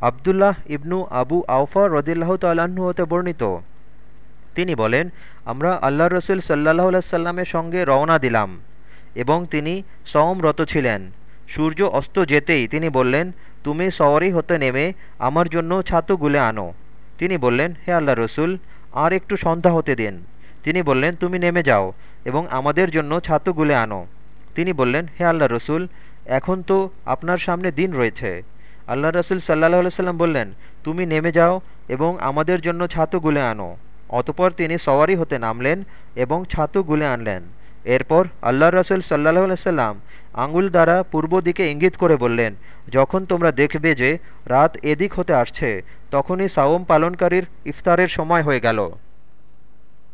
আবদুল্লাহ ইবনু আবু আউফা রদিল্লাহ তাল্লাহ্ন হতে বর্ণিত। তিনি বলেন, আমরা আল্লাহ রসুল সাল্লাহ সাল্লামের সঙ্গে রওনা দিলাম এবং তিনি সওমরত ছিলেন। সূর্য অস্ত যেতেই তিনি বললেন, তুমি সওয়ারি হতে নেমে আমার জন্য ছাতু গুলে আনো। তিনি বললেন, হে আল্লাহ রসুল, আর একটু সন্ধ্যা হতে দিন। তিনি বললেন, তুমি নেমে যাও এবং আমাদের জন্য ছাতু গুলে আনো। তিনি বললেন, হে আল্লাহ রসুল, এখন তো আপনার সামনে দিন রয়েছে। আল্লাহ রসুল সাল্লাহ সাল্লাম বললেন, তুমি নেমে যাও এবং আমাদের জন্য ছাতু গুলে আনো। অতপর তিনি সওয়ারি হতে নামলেন এবং ছাতু গুলে আনলেন। এরপর আল্লাহ রসুল সাল্লাহ সাল্লাম আঙুল দ্বারা পূর্ব দিকে ইঙ্গিত করে বললেন, যখন তোমরা দেখবে যে রাত এদিক হতে আসছে, তখনই সাওম পালনকারীর ইফতারের সময় হয়ে গেল।